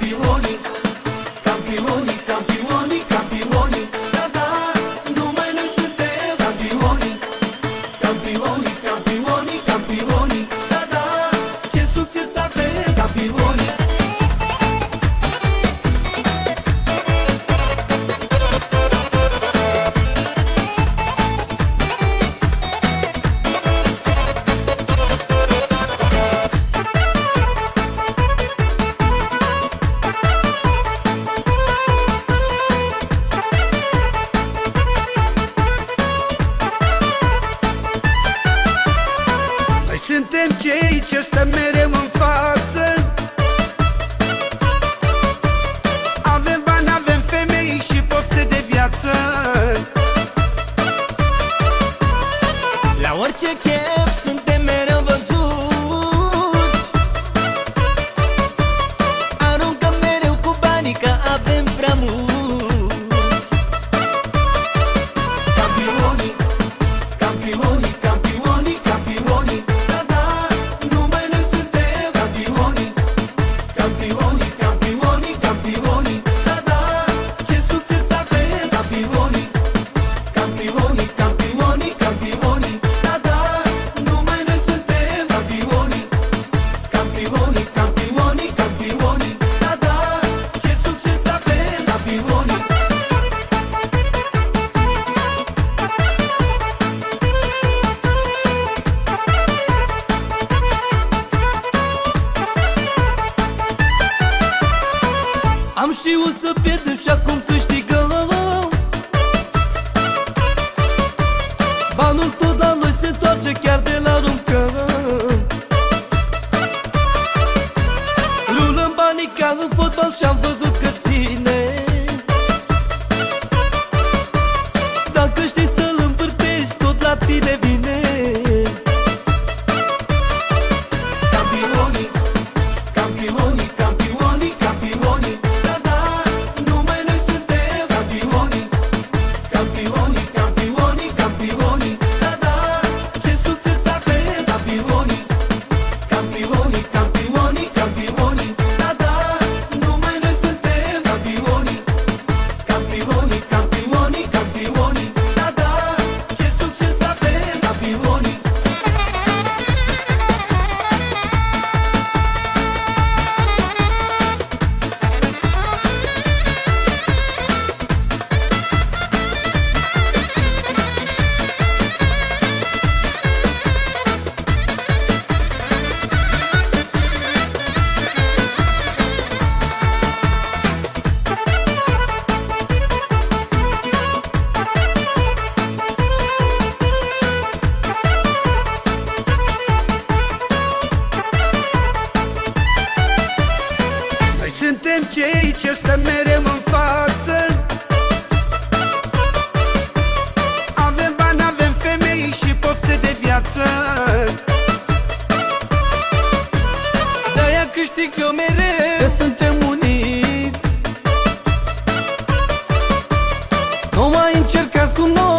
Campioni, campioni, campioni, campioni Da da, numai noi suntem campioni Campioni, campioni, campioni Da da, ce succes avem campioni suntem cei ce stăm Am știut să pierdem și acum câștigăm Banul tot la noi se întoarce chiar de la aruncăm Rulăm banii ca în fotbal și-am văzut cei ce stă mereu în față. Avem bani, avem femei și pofte de viață. De-aia câștigăm mereu că suntem uniți. Nu mai încercați cu noi.